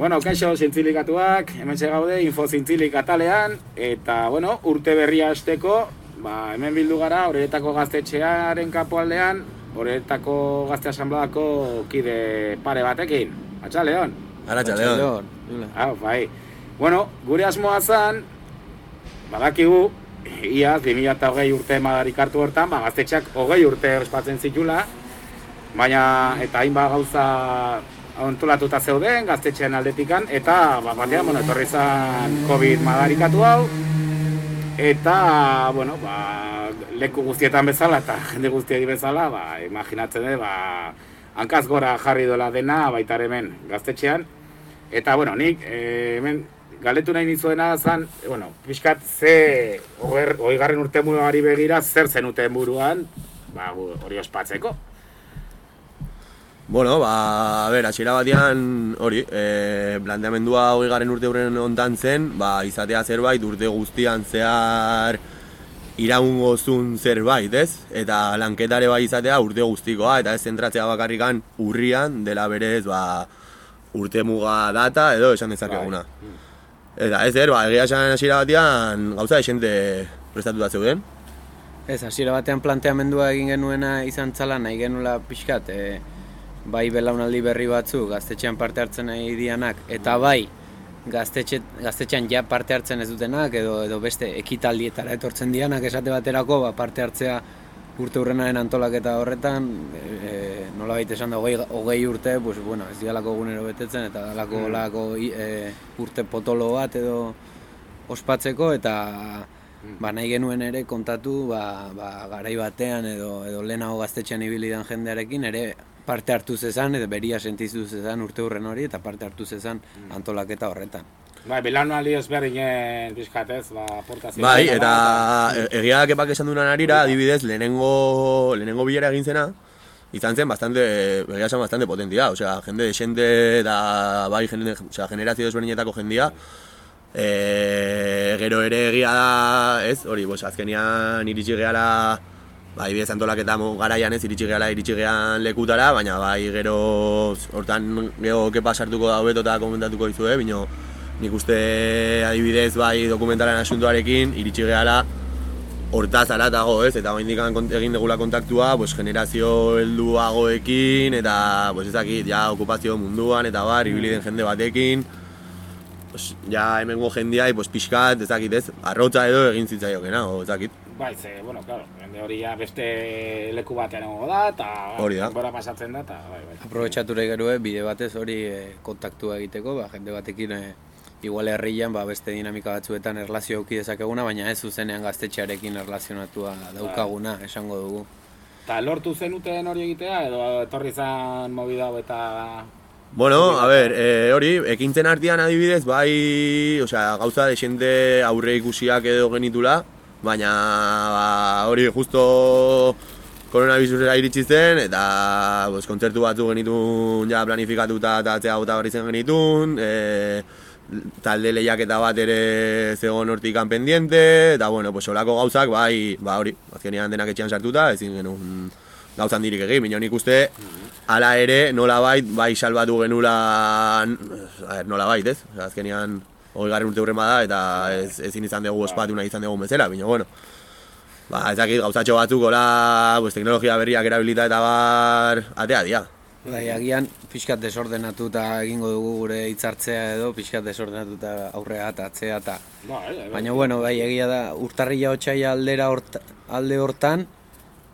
Bueno, kaixo, zintzilikatuak, hemen gaude, info zintzilik atalean, eta, bueno, urte berria azteko, ba, hemen bildu gara, horretako gaztetxearen kapualdean, horretako gazte asanbladako kide pare batekin. Atxa, Leon? Aratxa, Leon. Ah, bai. Bueno, gure asmoa zan, badakigu, iaz, 2008 urte madarik hartu hortan, ba, gaztetxeak hogei urte ospatzen zitula, baina, eta hainba gauza ontolatuta zeuden, gaztetxean aldetikan, eta ba, batean, bueno, etorri zan COVID madarikatu hau, eta, bueno, ba, leku guztietan bezala, eta jende guztiedi bezala, ba, imaginatzen dut, ba, hankaz gora jarri dola dena, baita hemen gaztetxean, eta, bueno, nik, e, hemen, galetu nahi nizuena zan, bueno, pixkat, ze, hori garren urte begira, zer zenuten buruan, ba, hori ospatzeko. Bueno, ba, a ber, atxera batean, hori, e, planteamendua hori garen urte horren ontan zen, ba, izatea zerbait urte guztian zehar iraungo zun zerbait, ez? Eta lanketare bai izatea urte guztikoa, eta ez zentratzea bakarrikan urrian, dela berez, ba, urte muga data, edo esan dezakeguna. Bai. Eta ez er, ba, egia esan hasiera batean, gauza esente prestatu da zeuden? Ez, hasiera batean planteamendua egin genuena izan txala, nahi genula pixkat, e, bai belaunaldi berri batzu gaztetxean parte hartzen nahi dianak eta bai gaztetxe, gaztetxean ja parte hartzen ez dutenak edo edo beste ekitaldietara etortzen dianak esate baterako ba, parte hartzea urte urrenaren antolaketa horretan e, nola baita esan da hogei, urte pues, bueno, ez dialako gunero betetzen eta dalako mm. e, urte potolo bat edo ospatzeko eta mm. ba, nahi genuen ere kontatu ba, ba, garai batean edo, edo lehenago gaztetxean ibili den jendearekin ere parte hartu zezan, edo beria sentizu zezan urte hurren hori, eta parte hartu zezan mm. antolaketa horretan. Bai, belano aldi ezberdinen bizkatez, ba, portazio. Bai, eta e, egia kepak esan dunan arira, adibidez, lehenengo, lehenengo bilera egin zena, izan zen bastante, egia esan bastante potentia, osea, jende de xente, da, bai, jende, osea, generazio ezberdinetako jendia, e, gero ere egia da, ez, hori, bos, azkenian iritsi gehala, bai bidez antolaketa garaian ez iritsi gehala iritsi gehan lekutara, baina bai gero hortan geho kepa sartuko da eta komentatuko izue, bino nik uste adibidez bai dokumentaren asuntoarekin iritsi gehala hortaz aratago ez, eta bain egin degula kontaktua pues, generazio helduagoekin eta pues, ezakit, ja, okupazio munduan eta bar, ibili den jende batekin. Pues, ja hemengo jendiai pues, pixkat, ezakit ez, arrotza edo egin zitzaiokena, ezakit. Bai, ze, bueno, claro, jende hori ja beste leku batean egongo da, eta hori da. gora pasatzen da, eta bai, bai. Aprobetxatu gerue, bide batez hori e, kontaktua egiteko, ba, jende batekin e, igual herrian ba, beste dinamika batzuetan erlazio auki dezakeguna, baina ez zuzenean gaztetxearekin erlazionatua daukaguna, bai. esango dugu. Eta lortu zenuten hori egitea, edo etorri zan mobida eta Bueno, a ver, eh, hori, ekintzen artean adibidez, bai, osea, gauza de xente aurre ikusiak edo genitula, baina ba, hori justo koronavirusera iritsi zen eta pues, kontzertu batzu genitun ja planifikatuta eta atzea gota barri zen genitun e, talde lehiak eta bat ere zegoen hortikan pendiente eta bueno, pues, olako gauzak bai, ba, hori, azkenean denak etxean sartuta ezin genuen gauzan dirik egin, baina nik uste hala ere nola bait, bai salbatu genula nola bait, ez? Azkenean hori garren urte hurren bada, eta ez, ezin izan dugu ospatu nahi izan dugu bezala, baina, bueno. Ba, ez dakit, gauzatxo batzuk, gola, pues, teknologia berriak erabilita eta bar, atea dia. Bai, agian, pixkat desordenatuta egingo dugu gure hitzartzea edo, pixkat desordenatuta aurrea eta atzea eta... Ba, bai, bai, Baina, bueno, bai, egia da, urtarria hotxaia aldera alde hortan,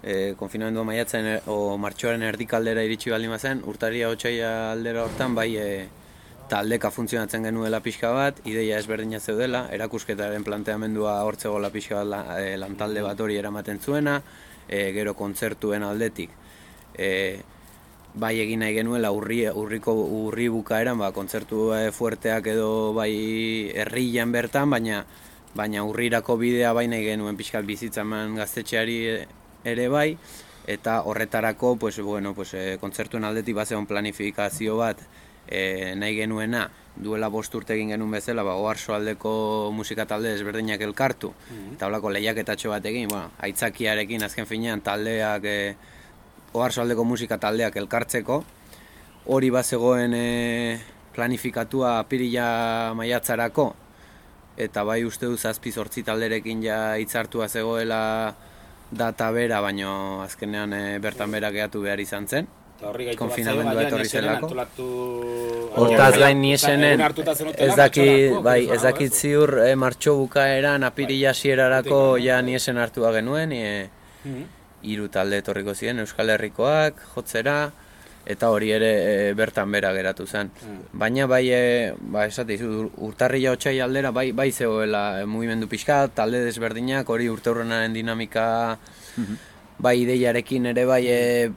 e, konfinamendua maiatzen o martxoaren erdikaldera iritsi baldin bazen, urtarria hotxaia aldera hortan, bai, e, taldeka funtzionatzen genuela pixka bat, ideia ezberdina zeudela, erakusketaren planteamendua hortzegoela pixka bat la, e, lantalde bat hori eramaten zuena, e, gero kontzertuen aldetik. E, bai egin nahi genuela urri, urriko urri bukaeran, ba, kontzertu e, fuerteak edo bai herrian bertan, baina baina urrirako bidea bai nahi genuen pixka bizitzaman gaztetxeari ere bai, eta horretarako, pues, bueno, pues, kontzertuen aldetik bazeon planifikazio bat, e, nahi genuena duela bost urte egin genuen bezala, ba, oarso aldeko musika talde ezberdinak elkartu, mm -hmm. eta holako lehiaketatxo bat egin, bueno, aitzakiarekin azken finean taldeak, e, oarso aldeko musika taldeak elkartzeko, hori bat zegoen e, planifikatua apirila maiatzarako, eta bai uste du zazpi zortzi talderekin ja hitzartua zegoela data bera, baino azkenean e, bertan bera gehatu behar izan zen. Konfinamendua etorri zelako. Hortaz gain niesenen, ez dakit, bai, ez dakit ziur e, martxo bukaeran apirila sierarako ja niesen hartua genuen, e, hiru talde etorriko ziren Euskal Herrikoak, jotzera, eta hori ere e, bertan bera geratu zen. Mm. Baina bai, e, ba, esate, urtarria otxai aldera, bai, bai zegoela e, mugimendu pixka, talde desberdinak, hori urte dinamika, mhm. bai ideiarekin ere bai e,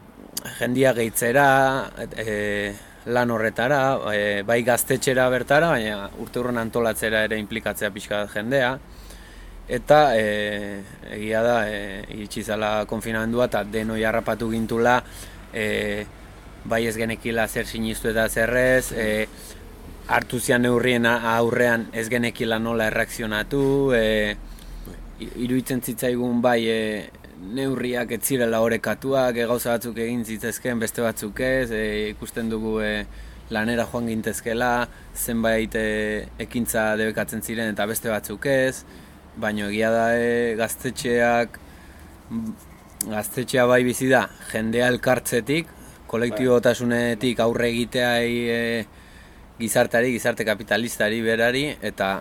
jendia gehitzera, e, lan horretara, e, bai gaztetxera bertara, baina urte antolatzera ere implikatzea pixka jendea. Eta e, egia da, e, iritsi zala konfinamendua eta denoi harrapatu gintula, e, bai ez genekila zer sinistu eta zerrez, e, hartu zian neurrien aurrean ez genekila nola erreakzionatu, e, iruditzen zitzaigun bai e, neurriak ez zirela orekatuak, e, gauza batzuk egin zitzezken, beste batzuk ez, e, ikusten dugu e, lanera joan gintezkela, zenbait e, ekintza debekatzen ziren eta beste batzuk ez, baino egia da e, gaztetxeak gaztetxea bai bizi da jendea elkartzetik, kolektibotasunetik aurre egitea e, gizartari, gizarte kapitalistari berari, eta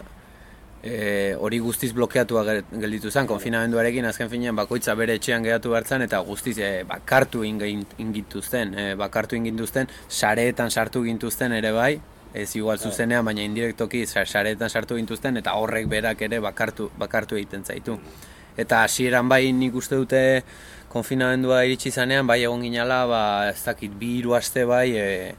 e, hori guztiz blokeatua gelditu zen, konfinamenduarekin azken finean bakoitza bere etxean geratu bertzen, eta guztiz e, bakartu ingintuzten, e, bakartu ingintuzten, sareetan sartu gintuzten ere bai, ez igual zuzenean, baina indirektoki sareetan sartu gintuzten, eta horrek berak ere bakartu, bakartu egiten zaitu. Eta hasieran bai nik uste dute, konfinamendua iritsi zanean, bai egon ginala, ba, ez dakit, bi hiru aste bai, e,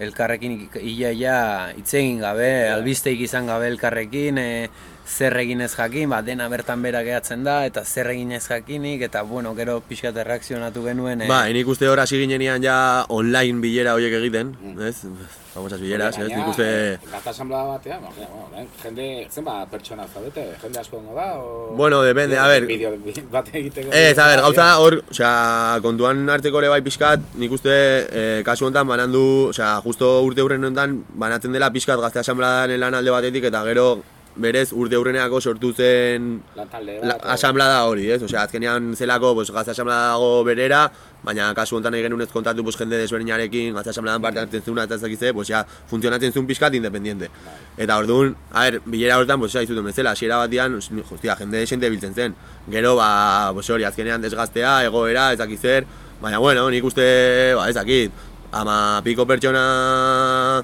elkarrekin ia ia itzegin gabe, yeah. albisteik izan gabe elkarrekin, e, zer egin ez jakin, ba, dena bertan bera gehatzen da, eta zer egin ez jakinik, eta bueno, gero pixkat erreakzionatu genuen. E... Ba, nik uste hor hasi ginenean ja online bilera horiek egiten, mm. ez? Famosas bileras, ez? Nik uste... Gata asamblea batean, ba, bueno, jende, zen ba, pertsona zaudete, jende asko dengo da, o... Bueno, depende, a ver... Bideo bate egiteko... Ez, a ver, gauza hor, osea, kontuan arteko ere bai pixkat, nik uste, eh, kasu honetan banandu, osea, justo urte hurren honetan, banatzen dela pixkat gazte asamblearen lan alde batetik, eta gero berez urte aurreneako sortu zen la, asamblada hori, ez? Osea, azkenean zelako, pues, gazte asamblada dago berera, baina kasu honetan egin unez kontatu pues, jende desberdinarekin, gazte asamladan parte hartzen zuen eta ez pues, ja, funtzionatzen zuen pixkat independiente. Eta orduan, a ver, bilera horretan, pues, ja, izuten bezala, hasiera batian, hostia, jende desente biltzen zen. Gero, ba, pues, hori, azkenean desgaztea, egoera, ez zer, baina, bueno, nik uste, ba, ez dakit, ama piko pertsona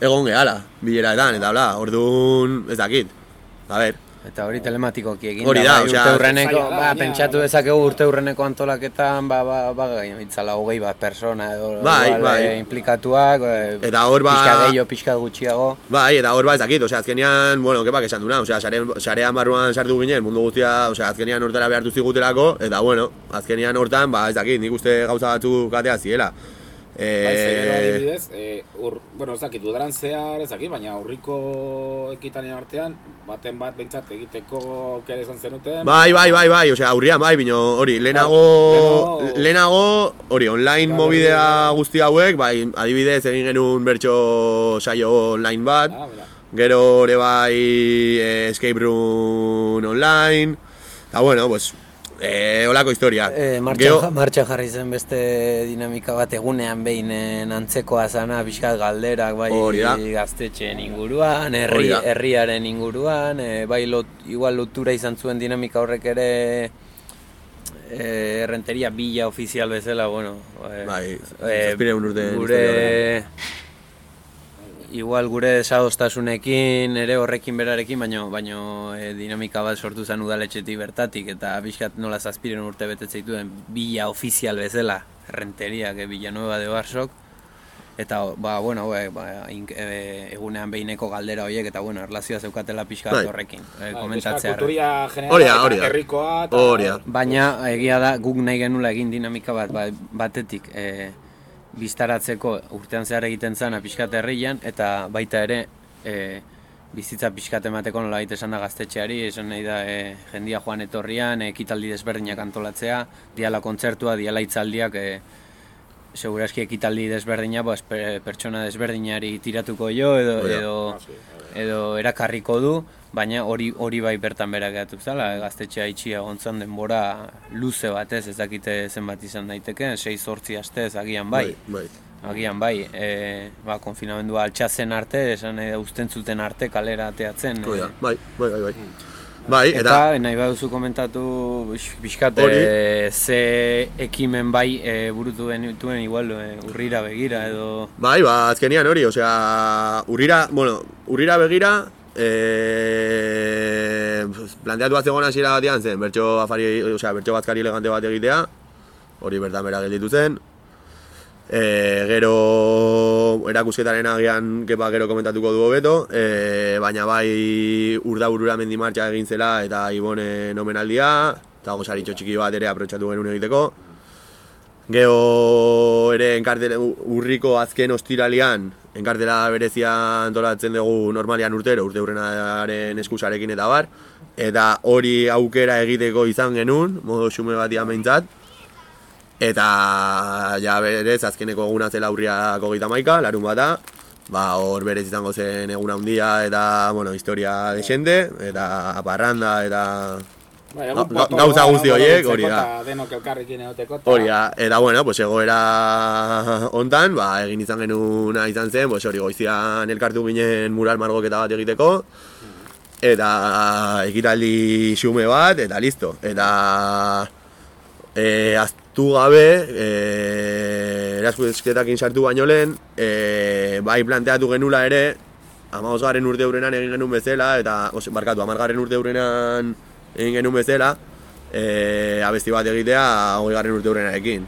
egon gehala, bileraetan, eta bla, orduan, ez dakit, a ber. Eta hori telematikoki egin hori da, bai, urte urreneko, ba, pentsatu dezakegu urte urreneko antolaketan, ba, ba, ba, itzala hogei bat persona edo, bai, bai. E, implikatuak, e, eta hor ba, pixka gehiago, pixka gutxiago. Bai, eta hor ba ez dakit, osea, azkenian, bueno, kepak esan duna, osea, sarean barruan sartu ginen, mundu guztia, osea, azkenian hortara behartu zigutelako, eta bueno, azkenian hortan, ba, ez dakit, nik uste gauza batzu katea ziela. Eh, bai, adibidez, eh, ur, bueno, ez dakit, udaran zehar, ez dakit, baina aurriko ekitanien artean, baten bat behintzat egiteko kere izan zenuten. Bai, bai, bai, bai, osea, aurrian, bai, bino, hori, lehenago, lehenago, hori, online bai, mobidea guzti hauek, bai, adibidez, egin genuen bertso saio online bat, ah, gero, ere bai, eh, escape room online, eta bueno, pues, Eh, olako historia. Eh, martxa, martxa jarri zen beste dinamika bat egunean behin eh, antzekoa zana pixkat galderak bai gaztetxeen inguruan, herri, herriaren inguruan, eh, bai lot, igual lotura izan zuen dinamika horrek ere eh, errenteria bila ofizial bezala, bueno, eh, bai, eh, gure igual gure desadostasunekin, ere horrekin berarekin, baino, baino e, dinamika bat sortu zen udaletxetik bertatik, eta bizkat nola zazpiren urte betetzeituen bila ofizial bezala, renteriak, e, bila nueva de Barsok, eta, ba, bueno, ba, ba, e, egunean behineko galdera horiek, eta, bueno, erlazioa zeukatela pixka bat bai. horrekin, e, bai, komentatzea. Kulturia generala herrikoa, baina, egia da, guk nahi genula egin dinamika bat, ba, batetik, e, biztaratzeko urtean zehar egiten zen pixkat herrian eta baita ere e, bizitza pixkat emateko nola baita esan da gaztetxeari, esan nahi da e, jendia joan etorrian, ekitaldi desberdinak antolatzea, diala kontzertua, diala itzaldiak e, segurazki ekitaldi desberdina, ba, pertsona desberdinari tiratuko jo edo, edo, edo erakarriko du, baina hori hori bai bertan berak gehiatu zala, gaztetxea itxia gontzan denbora luze batez, ez dakite zenbat izan daiteke, 6-8 astez agian bai. bai, bai. Agian bai, e, ba, konfinamendua altxazen arte, esan e, usten zuten arte kalera ateatzen. E, bai, bai, bai, bai. Bai, eta, eta nahi baduzu komentatu bizkat ze ekimen bai e, burutu duen igual e, urrira begira edo... Bai, ba, azkenian hori, osea, urrira, bueno, urrira begira, e, planteatu bat zegoen hasiera batean zen, bertso, afari, osea, bertso bazkari elegante bat egitea, hori bertan bera gelditu zen, E, gero erakusketaren agian kepa gero komentatuko du hobeto, e, baina bai urda burura mendimartxa egin zela eta ibone nomenaldia, eta gozaritxo txiki bat ere aprotxatu genuen egiteko. Geo ere enkartela, urriko azken ostiralian, enkartela berezia antolatzen dugu normalian urtero, urte hurrenaren eskusarekin eta bar, eta hori aukera egiteko izan genuen, modo xume bat meintzat, Eta ja berez, azkeneko eguna zela aurriako gita maika, larun bata Ba, hor berez izango zen eguna handia eta, bueno, historia de xente Eta parranda eta... Bai, gauza guzti horiek, hori da. Hori da, eta bueno, pues egoera hontan, ba, egin izan genuen izan zen pues hori goizian elkartu ginen mural margoketa bat egiteko. Eta ekitaldi xume bat, eta listo. Eta... E, sartu gabe, e, erazkudezketak sartu baino lehen, e, bai planteatu genula ere, amagos garen urte hurrenan egin genuen bezala, eta, ose, barkatu, amar garen urte hurrenan egin genuen bezala, e, abesti bat egitea, hori garen urte hurrenan ekin.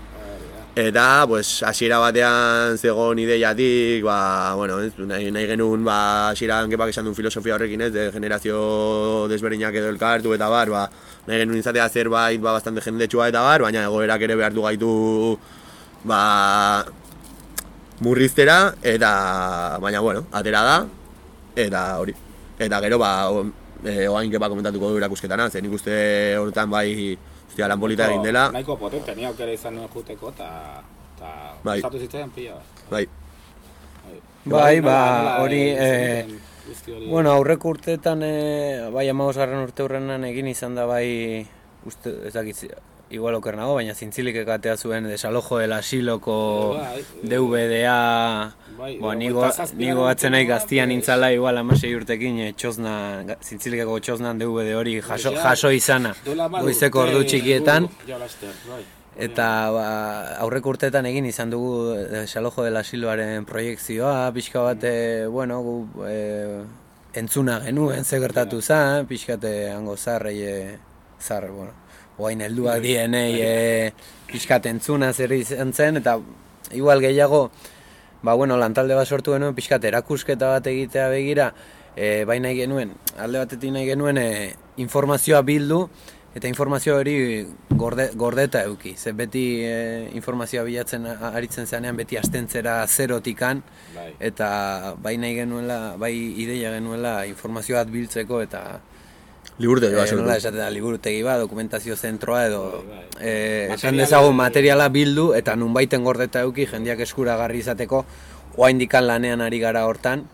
Eta, pues, hasiera batean zegoen ideiatik, ba, bueno, ez, nahi, nahi genuen, ba, hasieran kepak esan duen filosofia horrekin ez, de generazio desberdinak edo elkartu eta bar, ba, nahi genuen izatea zerbait ba, bastante jendetsua eta bar, baina egoerak ere behar du gaitu ba, murriztera, eta baina bueno, atera da, eta hori. Eta gero, ba, e, oain kepa komentatuko du erakusketana, zen ikuste horretan bai, ostia, lan polita egin dela. Naiko potente, ni aukera izan nuen juteko, eta ta, bai. zitzen pila. Bai. Bai, ba, hori, eh, Bueno, aurreko urteetan, e, bai amagoz garren urte hurrenan egin izan da bai, uste, ez dakit, igual oker nago, baina zintzilik ekatea zuen desalojo del asiloko bai, DVD-a, bai, bo, nigo, nigo atzen nahi gaztian intzala, igual amasei urtekin, e, txosna, zintzilikeko txosnan DVD hori jaso, jaso izana, goizeko ordu txikietan. Bai. Eta ba, aurreko urteetan egin izan dugu desalojo dela siloaren proiektzioa, pixka bat, e, bueno, gu, e, entzuna genuen, ze gertatu zen, pixka bat, hango zarrei, e, zar, bueno, oain helduak bai. dienei, e, pixka bat entzuna zer izan zen, eta igual gehiago, ba, bueno, lantalde bat sortu genuen, pixka bat erakusketa bat egitea begira, e, baina genuen, alde batetik nahi genuen, e, informazioa bildu, eta informazio hori gorde, gordeta eduki. Ze beti e, informazioa bilatzen aritzen zenean beti astentzera zerotikan bai. eta bai nahi genuela, bai ideia genuela informazioa biltzeko eta Liburutegi bat, e, nola esaten da, liburutegi bat, dokumentazio zentroa edo bai, bai. E, esan dezagun materiala bildu eta nunbaiten gordeta eduki jendiak eskuragarri izateko oa indikan lanean ari gara hortan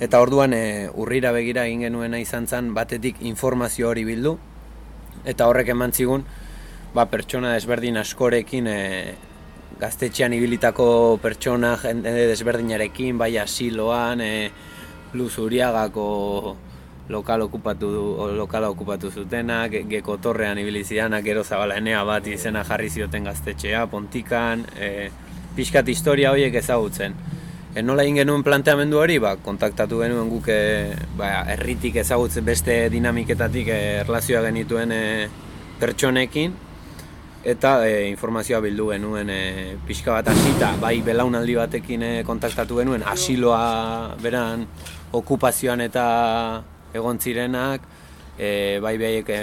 eta orduan e, urrira begira egin genuena izan zen batetik informazio hori bildu eta horrek eman zigun ba, pertsona desberdin askorekin e, gaztetxean ibilitako pertsona jende desberdinarekin bai asiloan e, plus uriagako lokal okupatu lokala okupatu zutenak, geko torrean ibilizidanak, gero zabala enea bat izena jarri zioten gaztetxea, pontikan, e, pixkat historia horiek ezagutzen. E, nola egin genuen planteamendu hori, ba, kontaktatu genuen guk e, ba, erritik ezagutzen beste dinamiketatik e, erlazioa genituen e, pertsonekin. Eta e, informazioa bildu genuen e, pixka bat hasita, bai belaunaldi batekin e, kontaktatu genuen asiloa beran okupazioan eta egon zirenak e, bai behaiek e,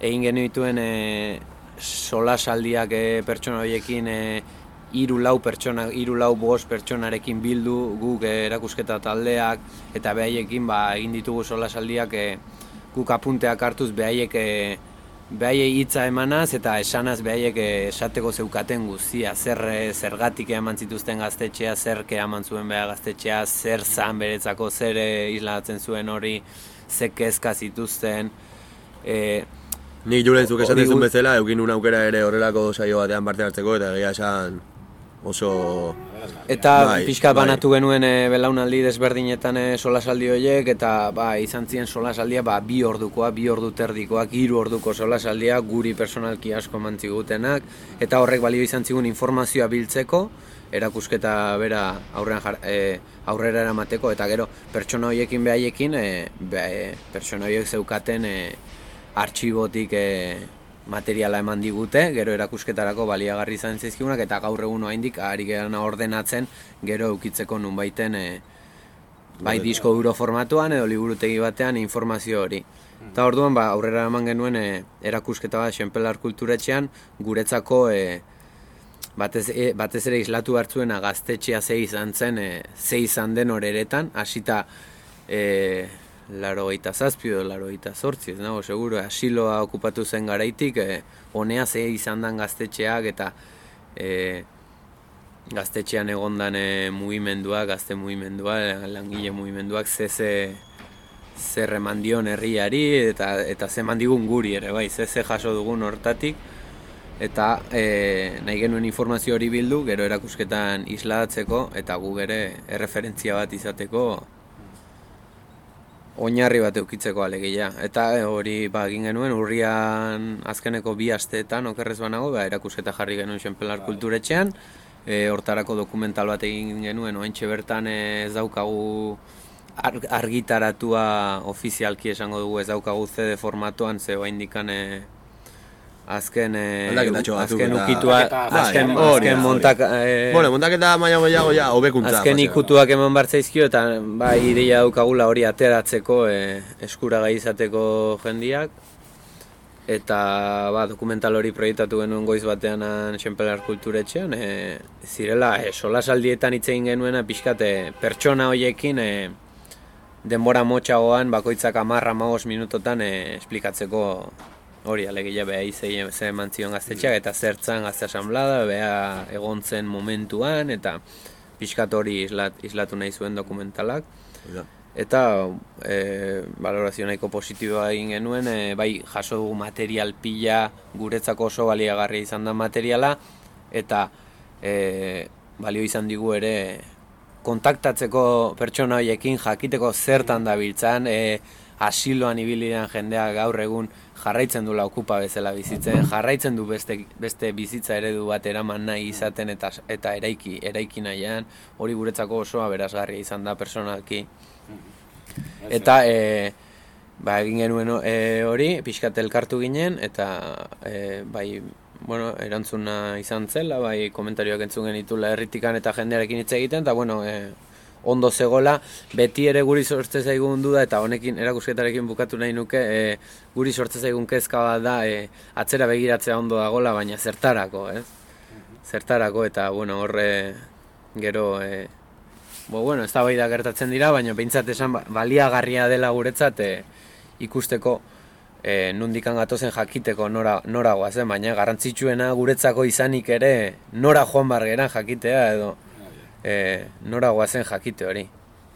egin genituen e, solasaldiak e, pertsona horiekin e, hiru lau pertsona, hiru lau bost pertsonarekin bildu guk erakusketa taldeak eta behaiekin ba egin ditugu solasaldiak e, guk apunteak hartuz behaiek e, behaiei hitza emanaz eta esanaz behaiek esateko zeukaten guztia, zer zergatik eman zituzten gaztetxea, zer eman zuen beha gaztetxea, zer zan beretzako, zer islatzen zuen hori, ze kezka zituzten. E, Nik julen zuk esaten zuen bezala, eukin aukera ere horrelako saio batean parte hartzeko eta egia esan oso... Eta bai, pixka bai. banatu genuen e, belaunaldi desberdinetan e, solasaldi horiek eta ba, izan ziren solasaldia ba, bi ordukoa, bi ordu terdikoak, hiru orduko solasaldia guri personalki asko mantzigutenak eta horrek balio izan zigun informazioa biltzeko erakusketa bera aurrean jar, e, aurrera eramateko eta gero pertsona horiekin behaiekin e, be, e, pertsona horiek zeukaten e, artxibotik e, materiala eman digute, gero erakusketarako baliagarri izan zaizkigunak eta gaur egun oraindik ari gerana ordenatzen gero eukitzeko nunbaiten e, bai disko duro formatuan edo liburutegi batean informazio hori. Eta orduan ba, aurrera eman genuen e, erakusketa bat Xenpelar kulturetxean guretzako e, batez, e, batez ere islatu hartzuena gaztetxea ze izan zen, e, ze izan den horeretan, hasita e, laro gaita zazpi edo laro gaita zortzi, ez nago, seguro, asiloa okupatu zen garaitik, e, honea ze izan den gaztetxeak eta e, gaztetxean egondan e, mugimendua, gazte mugimendua, langile mugimenduak, ze ze zer eman dion herriari eta, eta ze mandigun guri ere, bai, ze ze jaso dugun hortatik, eta e, nahi genuen informazio hori bildu, gero erakusketan isladatzeko, eta gu gere erreferentzia bat izateko, oinarri bat eukitzeko alegia. Eta hori ba, egin genuen urrian azkeneko bi asteetan okerrez banago, ba, erakusketa jarri genuen Xenpelar bai. kulturetxean, e, hortarako dokumental bat egin genuen, oentxe bertan ez daukagu argitaratua ofizialki esango dugu ez daukagu CD formatuan, ze hoa indikan e, azken eh azken ukitua azken azken montak eh bueno montaketa maila gehiago ja hobekuntza azken ikutuak eman bartzaizkio eta bai ideia daukagula hori ateratzeko eh eskuragai izateko jendiak. Eta ba dokumental hori proiektatu genuen goiz batean Xenpelar kulturetxean eh zirela eh solasaldietan hitze egin genuena pixkate pertsona hoiekin eh denbora motxagoan bakoitzak 10 15 minutotan eh esplikatzeko hori alegia beha izei ze eman zion gaztetxeak eta zertzan gazte asamblada, beha egon zen momentuan eta pixkat hori islat, islatu nahi zuen dokumentalak. Eta e, valorazio nahiko positiboa egin genuen, e, bai jaso dugu material pila guretzako oso baliagarria izan da materiala eta e, balio izan digu ere kontaktatzeko pertsona horiekin jakiteko zertan da biltzan, e, asiloan ibilidean jendea gaur egun jarraitzen du okupa bezala bizitzen, jarraitzen du beste, beste bizitza eredu bat eraman nahi izaten eta eta eraiki, eraiki nahian, hori guretzako osoa berazgarria izan da personalki. Eta e, ba, egin genuen e, hori, pixkat elkartu ginen, eta e, bai, bueno, erantzuna izan zela, bai, komentarioak entzun genitula erritikan eta jendearekin hitz egiten, eta bueno, e, ondo zegola, beti ere guri sortze zaigun duda eta honekin erakusketarekin bukatu nahi nuke, e, guri sortze zaigun kezka bat da e, atzera begiratzea ondo dagola, baina zertarako, ez? Zertarako eta bueno, horre gero e, bo, bueno, ez da bai da gertatzen dira, baina behintzat esan ba, baliagarria dela guretzat e, ikusteko e, nundikan gatozen jakiteko nora, nora guazen, baina garrantzitsuena guretzako izanik ere nora joan bargeran jakitea edo e, nora guazen jakite hori.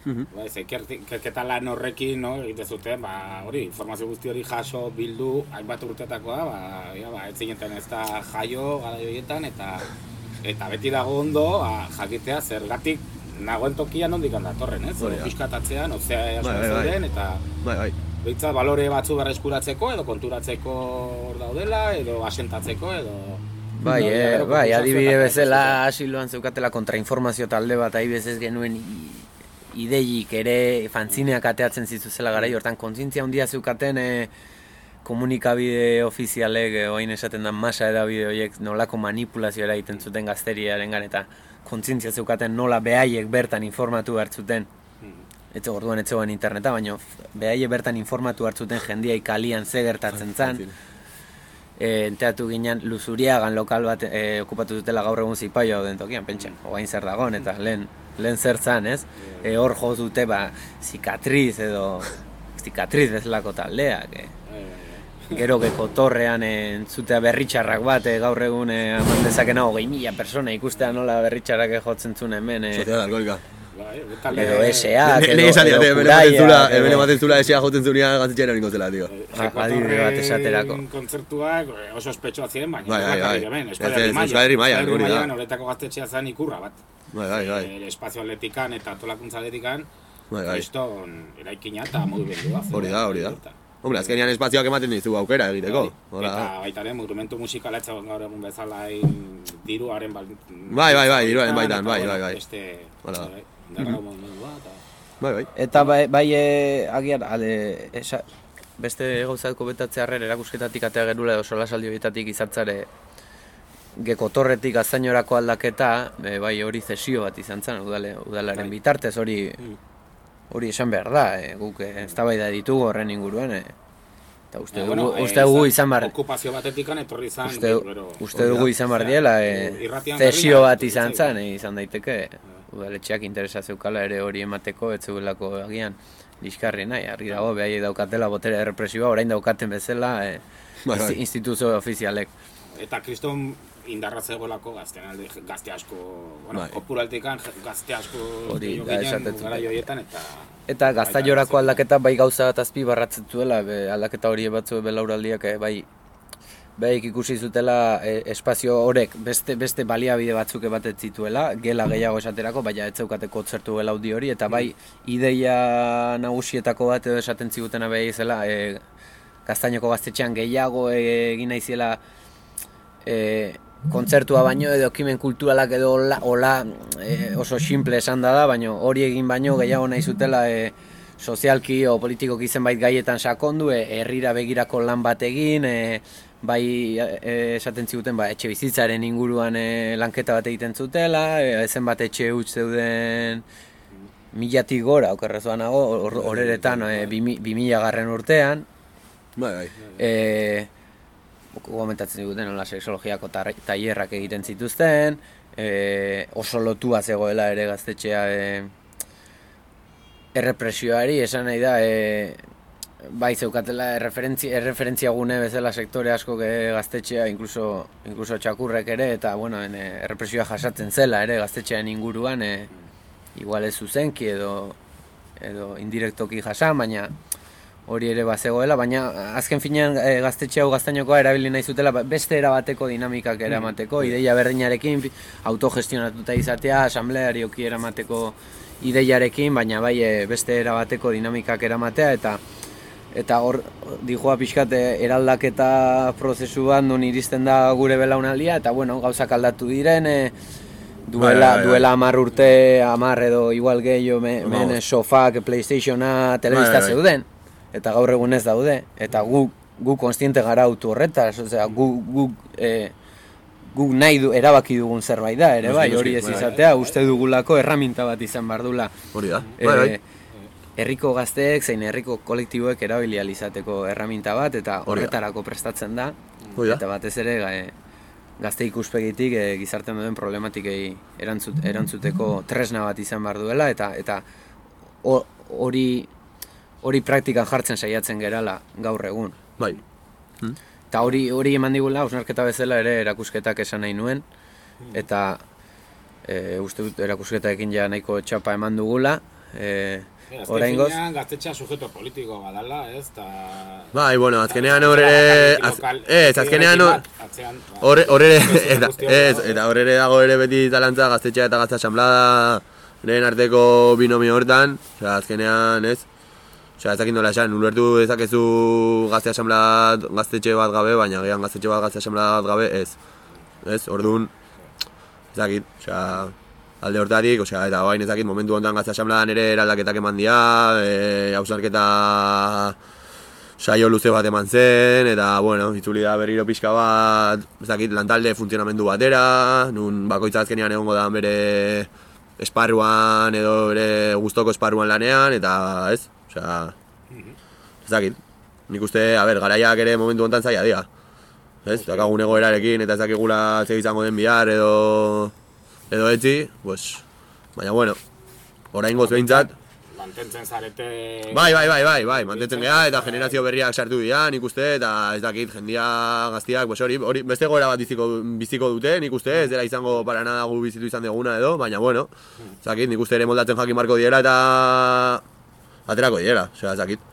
Ba, ez, ikerketa lan horrekin, no, egite zuten, ba, hori, informazio guzti hori jaso, bildu, hainbat urtetakoa, ba, ja, ba, ez zineten ez da jaio, gara joietan, eta eta beti dago ondo, ba, jakitea, zergatik nagoen tokian ondik datorren, ez? Bai, Piskatatzean, ozea asko bai, bai, bai. eta bai, bai. Beitza, balore batzu berreskuratzeko, edo konturatzeko hor daudela, edo asentatzeko, edo... Bai, e, bai, adibide bezala asiloan zeukatela kontrainformazio talde bat ahi bezez genuen ideik ere fantzineak ateatzen zituzela gara hortan. Kontzintzia handia zeukaten e, komunikabide ofizialek e, oain esaten da masa edabide horiek nolako manipulazioa egiten zuten gazteriaren eta kontzintzia zeukaten nola behaiek bertan informatu hartzuten Ez orduan ez zegoen interneta, baina behaiek bertan informatu hartzuten jendia ikalian ze gertatzen zen e, enteatu ginen luzuriagan lokal bat e, okupatu dutela gaur egun zipaio den tokian, pentsen, oain zer dagoen, eta lehen, lehen zer zan, ez? E, hor jo dute, ba, zikatriz edo, zikatriz bezalako taldeak, e. gero geko torrean entzutea berritxarrak bat, e, gaur egun e, eman dezakena hogei mila persona ikustea nola berritxarrak jotzen zuen hemen. E, Sozial alkoholika. Edo S.A. edo, edo, edo, edo, ematen zula S.A. joten zunia gaztetxean erin zela, tio. Adibide bat esaterako. Kontzertuak oso ospetsua ziren, baina bai, bai, bai. Euskal Herri Maia, hori da. Horretako gaztetxea zen ikurra bat. Bai, bai, bai. espazio atletikan eta tolakuntza atletikan, bai, bai. Eraikina eta modu bendua. Hori da, hori da. Hombre, azkenean espazioak ematen dizu aukera egiteko. Bai, eta baita ere, monumentu musikala etxe gaur egun bezala diruaren bai, bai, bai, diruaren baitan, bai, bai, bai. Beste, bai, bai, bai. Eta bai, bai e, agian, ale, esa, beste gauzako betatze harren erakusketatik atea gerula edo sola saldi horietatik izartzare gekotorretik azainorako aldaketa, e, bai hori zesio bat izan zen, udale, udalaren bai. bitartez hori mm. hori esan behar da, e, guk ez da bai da ditugu horren inguruen, e, eta uste, dugu, bueno, uste dugu izan bar... Okupazio batetik etorri izan... Uste, uste dugu izan bar diela, e, zesio bat izan zen, e, izan daiteke, udaletxeak interesa zeukala ere hori emateko, ez zegoelako agian, liskarri nahi, argi dago, behai daukatela botere represioa, orain daukaten bezala, e, bai, bai. instituzio ofizialek. Eta kriston indarra zegoelako alde, gazte asko, bueno, bai. kopuraltikan gazte asko hori da esatetzen joietan eta eta gaztailorako aldaketa bai gauza bat azpi barratzen duela, aldaketa hori batzu belauraldiak eh, bai bai ikusi zutela e, espazio horrek beste beste baliabide batzuk ebatet zituela, gela gehiago esaterako, baina ez zeukateko zertu gelaudi hori, eta bai ideia nagusietako bat edo esaten zigutena bai izela, e, gaztainoko gaztetxean gehiago egin nahi e, kontzertua baino edo ekimen kulturalak edo hola, e, oso simple esan da da, baino hori egin baino gehiago nahi zutela e, sozialki o politikoki zenbait gaietan sakondu, e, begirako lan bat egin, e, bai e, esaten ziguten ba, etxe bizitzaren inguruan e, lanketa bat egiten zutela, e, zenbat etxe huts zeuden milatik gora, okerrezoan nago, horeretan or, or, bi, mila garren urtean. Bai, bai. E, komentatzen diguten nola sexologiako tailerrak egiten zituzten, e, oso lotua zegoela ere gaztetxea e, errepresioari, esan nahi da, e, bai zeukatela erreferentzia, erreferentzia gune bezala sektore asko gaztetxea, inkluso, inkluso txakurrek ere, eta bueno, en, errepresioa jasatzen zela ere gaztetxean inguruan, e, igual ez zuzenki edo, edo indirektoki jasan, baina hori ere bazegoela, baina azken finean e, gaztetxe hau gaztainokoa erabili nahi zutela ba, beste erabateko dinamikak eramateko, mm. ideia berdinarekin autogestionatuta izatea, asamblearioki eramateko ideiarekin, baina bai e, beste erabateko dinamikak eramatea eta eta hor dijoa pixkat eraldaketa prozesuan non iristen da gure belaunaldia eta bueno, gauzak aldatu diren e, duela, bai, bai, duela amar urte, amar edo igual gehiago, me, men sofak, playstationa, telebista zeuden. Eta gaur egun ez daude, eta gu, gu konstiente gara autu horretaz, osea, gu, gu, e, gu nahi du, erabaki dugun zerbait da, ere bai, hori ez bai. izatea, uste dugulako erraminta bat izan bardula. Hori da, e, bai, bai. Herriko gazteek zein herriko kolektiboek erabili izateko erraminta bat eta horretarako prestatzen da. Eta batez ere e, gazte ikuspegitik e, gizartean duen problematikei erantzut, erantzuteko tresna bat izan bar duela eta eta hori hori praktikan jartzen saiatzen gerala gaur egun. Bai. Hmm? Eta hori hori eman digula, ausnarketa bezala ere erakusketak esan nahi nuen, eta e, uste dut erakusketaekin ja nahiko txapa eman dugula. E, Orain goz? Gaztetxea sujeto politiko badala, ez? Ta... Bai, bueno, azkenean horre... Ez, azkenean horre... Horre... Eta horre dago ere beti talantza gaztetxea eta gazte asamblada lehen arteko binomio hortan. Osea, azkenean, ez? Osea, ez dakit nola esan, ulertu ezakezu gazte asamblea gaztetxe bat gabe, baina gehan gaztetxe bat gazte asamblea bat gabe, ez. Ez, orduan, ez dakit, osea, alde hortarik, osea, eta bain ez dakit, momentu honetan gazte asamblea nire eraldaketak eman dia, e, hausarketa saio luze bat eman zen, eta, bueno, itzuli da berriro pixka bat, ez dakit, lantalde funtzionamendu batera, nun bakoitza azkenian egongo da bere esparruan edo bere gustoko esparruan lanean, eta, ez, Osea, ez dakit. Nik uste, a ber, garaiak ere momentu honetan zaila dira. Ez, dakagun egoerarekin eta ez dakigula zeg izango den bihar edo edo etzi, pues, baina bueno, orain goz behintzat. mantentzen zarete... Bai, bai, bai, bai, bai, mantentzen geha, eta generazio berriak sartu dira, nik uste, eta ez dakit, jendia gaztiak, pues hori, hori, beste goera bat biziko, biziko dute, nik uste, ez dela izango para nada gu bizitu izan deguna edo, baina, bueno, ez dakit, nik uste ere moldatzen jakin marko diera eta aterako diera, osea, ez dakit.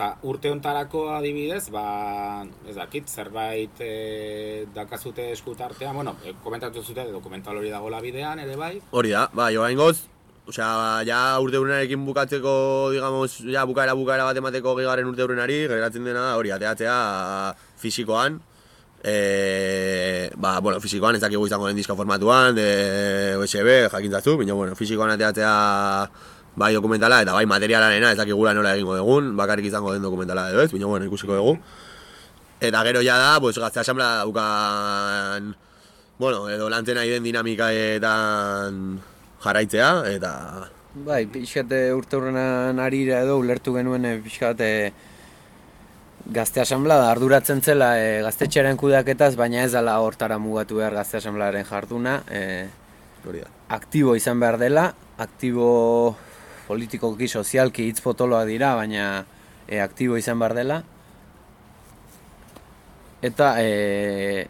Eta urte hontarako adibidez, ba, ez dakit, zerbait e, dakazute eskutartean, bueno, e, komentatu zute dokumental hori dagoela bidean, ere bai? Hori da, bai, joan goz, Osea, ja urte bukatzeko, digamos, ja bukaera bukaera bat emateko gigarren urte urrenari, geratzen dena hori, ateatzea fisikoan. E, ba, bueno, fisikoan ez dakigu izango den diska formatuan, de USB, jakintzazu, baina, bueno, fisikoan ateatzea bai dokumentala eta bai materialarena ez dakigula nola egingo dugun, bakarrik izango den dokumentala edo ez, baina, bueno, ikusiko dugu. Eta gero ja da, pues, gazte asamblea daukan, bueno, edo lantzen nahi den dinamikaetan jarraitzea eta bai pixkate urte horrenan arira edo ulertu genuen eh, pixkate gazte asamblea arduratzen zela e, gaztetxearen kudeaketaz baina ez dela hortara mugatu behar gazte asamblearen jarduna e, aktibo izan behar dela aktibo politikoki sozialki hitz potoloak dira baina e, aktibo izan behar dela eta e,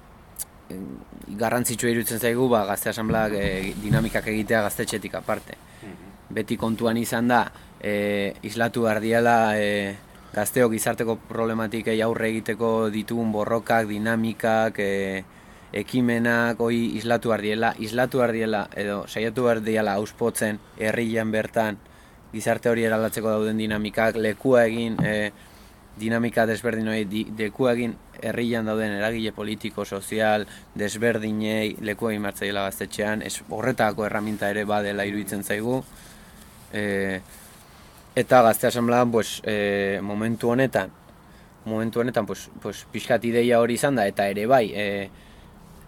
garrantzitsua iruditzen zaigu ba, gazte asambleak e, dinamikak egitea gaztetxetik aparte. Mhm. Beti kontuan izan da, e, islatu ardiela e, gazteok gizarteko problematikei aurre egiteko ditugun borrokak, dinamikak, e, ekimenak, hoi islatu ardiela, islatu ardiela, edo saiatu ardiela auspotzen herrian bertan, gizarte hori eralatzeko dauden dinamikak, lekua egin, e, dinamika desberdin hori, di, lekua egin herrian dauden eragile politiko, sozial, desberdinei leku egin martzaila gaztetxean, ez horretako erraminta ere badela iruditzen zaigu. E, eta gazte asamblean, pues, e, momentu honetan, momentu honetan, pues, pues, pixkat ideia hori izan da, eta ere bai, e,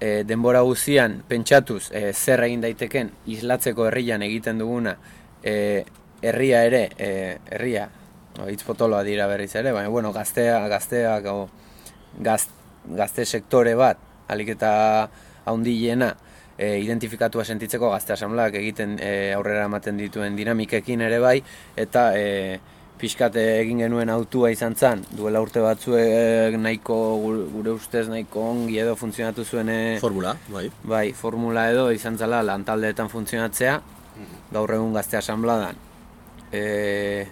e, denbora guzian, pentsatuz, e, zer egin daiteken, islatzeko herrian egiten duguna, e, herria ere, e, herria, hitz potoloa dira berriz ere, baina, bueno, gaztea, gazteak, gaz, gazte sektore bat, alik eta haundileena, e, identifikatua sentitzeko gazte asambleak egiten e, aurrera ematen dituen dinamikekin ere bai, eta e, pixkate egin genuen autua izan zen, duela urte batzuek nahiko, gure ustez nahiko ongi edo funtzionatu zuen Formula, bai. Bai, formula edo izan zela lantaldeetan funtzionatzea, gaur egun gazte asambladan. E,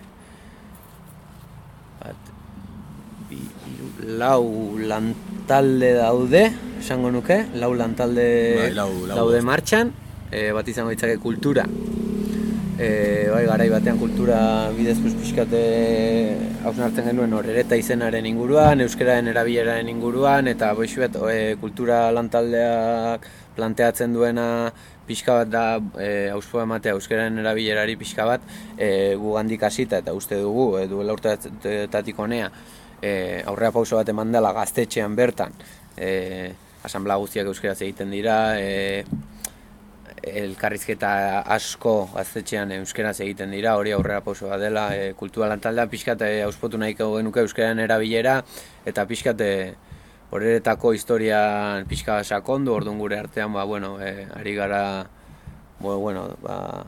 lau lantalde daude, esango nuke, lau lantalde bai, daude martxan, e, bat izango ditzake kultura. E, bai, garai batean kultura bidez pixkate hausnartzen genuen horreta izenaren inguruan, euskararen erabileraren inguruan, eta boixuet, e, kultura lantaldeak planteatzen duena pixka bat da e, auspo ematea euskararen erabilerari pixka bat e, gugandik hasita eta uste dugu e, duela urteetatik honea e, aurrea pauso bat eman dela gaztetxean bertan e, asamblea guztiak euskeraz egiten dira e, elkarrizketa asko gaztetxean euskeraz egiten dira hori aurrera pauso bat dela e, kultura lantaldea pixkat e, auspotu nahiko genuke euskeran erabilera eta pixkat e, horretako historian pixka sakondu orduan gure artean ba, bueno, e, ari gara bueno, ba,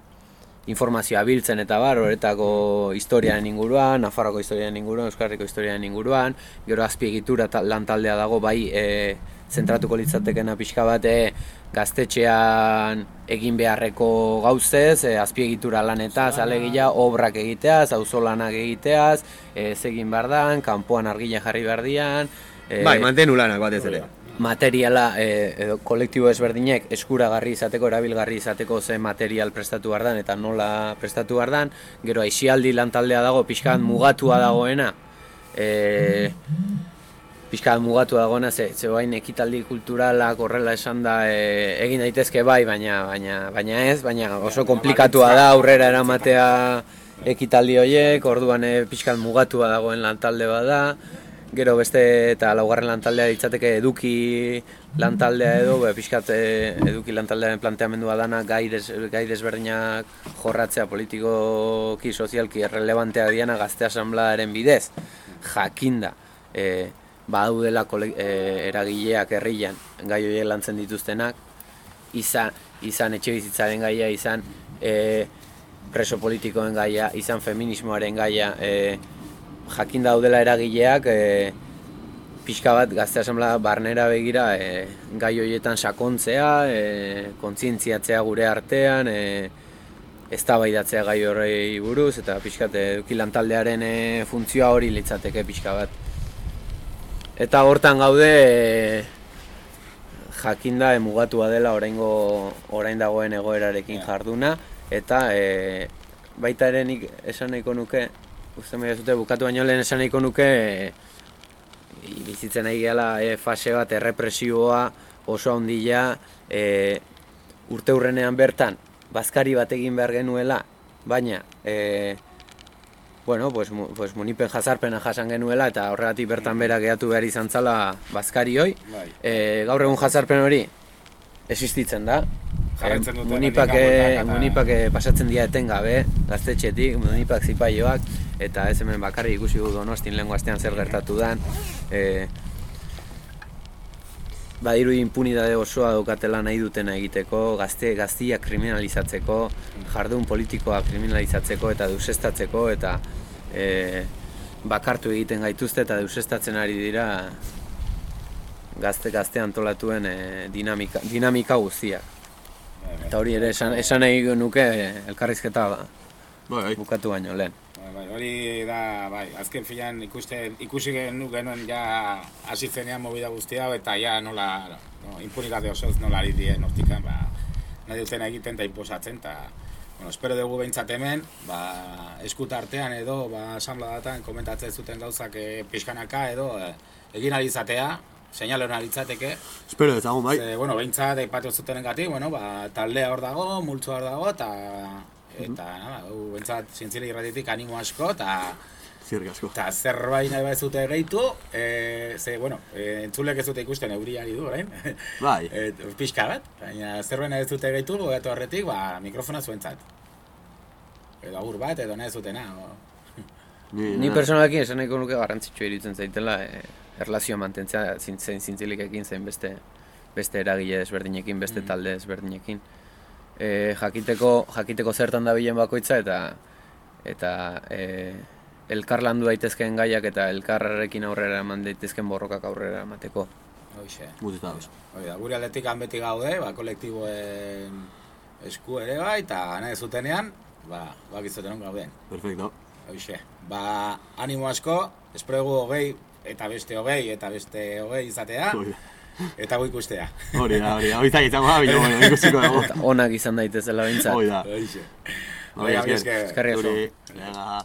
informazioa biltzen eta bar, horretako historiaren inguruan, Nafarroko historiaren inguruan, Euskarriko historiaren inguruan, gero azpiegitura lan taldea dago, bai e, zentratuko litzatekena pixka bat e, gaztetxean egin beharreko gauzez, e, azpiegitura lanetaz, alegia, obrak egiteaz, auzo lanak egiteaz, e, zegin behar dan, kanpoan argila jarri behar dian, e, bai, mantenu lanak batez ere materiala e, edo kolektibo ezberdinek eskuragarri izateko, erabilgarri izateko ze material prestatu behar eta nola prestatu behar Gero aixialdi lantaldea dago, pixkan mugatua dagoena. E, pixkan mugatua dagoena, ze, ze bain ekitaldi kulturalak horrela esan da e, egin daitezke bai, baina, baina, baina ez, baina oso komplikatua da aurrera eramatea ekitaldi horiek, orduan e, pixkan mugatua dagoen lantalde bada. Gero beste eta laugarren lantaldea ditzateke eduki lantaldea edo, be, pixkat eh, eduki lantaldearen planteamendua dana gai, des, gai desberdinak jorratzea politikoki, sozialki errelevantea diana gazte asamblaaren bidez. Jakinda, e, badaudela e, eragileak herrian gai horiek lantzen dituztenak, izan, izan etxe bizitzaren gaia, izan e, preso politikoen gaia, izan feminismoaren gaia, e, jakin daudela eragileak, e, pixka bat gazte asamblea barnera begira e, gai horietan sakontzea, e, kontzientziatzea gure artean, e, ez da gai horrei buruz, eta pixka eduki lantaldearen e, funtzioa hori litzateke pixka bat. Eta hortan gaude e, jakinda emugatua dela oraingo orain dagoen egoerarekin jarduna eta e, baita ere nik esan nahiko nuke uste mea zute bukatu baino lehen esan nahiko nuke e, bizitzen nahi gela e, fase bat errepresioa oso handia e, urte hurrenean bertan bazkari bat egin behar genuela baina e, bueno, pues, pues munipen jazarpena jasan genuela eta horregatik bertan bera gehatu behar izan zala bazkari hoi. E, gaur egun jazarpen hori existitzen da. E, munipak, munipak pasatzen dira etengabe, gaztetxetik, munipak zipaioak, eta ez hemen bakarri ikusi du donostin lehen zer gertatu den. E, badiru impunidade osoa daukatela nahi dutena egiteko, gazte gaztia kriminalizatzeko, jardun politikoa kriminalizatzeko eta deusestatzeko eta e, bakartu egiten gaituzte eta deusestatzen ari dira gazte gazte antolatuen e, dinamika, dinamika guztia. Eta hori ere esan, esan nahi nuke elkarrizketa bai, bai. bukatu baino lehen. Hori da, bai, azken filan ikuste, ikusi genu genuen ja asitzenean mobida guztia eta ja nola, no, impunikate osoz nola ari dien hortikan, ba, nahi duten egiten eta imposatzen, eta, bueno, espero dugu behintzat hemen, ba, eskuta artean edo, ba, asamla komentatzen zuten gauzak e, pixkanaka edo, e, egin alizatea, seinale hori alitzateke. Espero ezagun, bai. Ze, bueno, behintzat, eipatu zuten engatik, bueno, ba, taldea hor dago, multzu hor dago, eta eta hau bentsat zientzile irratitik animo asko eta Zirrik asko. Eta zerbait nahi bat zute gehitu, e, ze, bueno, e, entzulek ez dute ikusten euriari du, orain? Bai. E, pixka bat, baina zerbait nahi zute gehitu, gogatu horretik, ba, mikrofona zuentzat. Edo agur bat, edo nahi zutena. O... Ni, Ni personalekin esan nahiko nuke garrantzitsua iruditzen zaitela, e, erlazioa mantentzea zintzen zintzilikekin zen beste, beste eragile ezberdinekin, beste mm. talde ezberdinekin e, jakiteko, jakiteko zertan da bilen bakoitza eta eta e, elkar landu daitezkeen gaiak eta elkarrekin aurrera eman daitezkeen borrokak aurrera emateko. Hoxe. Gutita Hoi da, gure aletik beti gaude, ba, kolektiboen esku ere bai, eta nahi zutenean, ba, bak izaten gauden. Perfecto. Hoxe. Ba, animo asko, espregu hogei, eta beste hogei, eta beste hogei izatea. Eta gu ikustea. Hori da, hori da. Hori da, izango da, bilo, bueno, ikusiko dago. Onak izan daitezela bintzat. Hori da. Hori da, eskerri asko. Venga.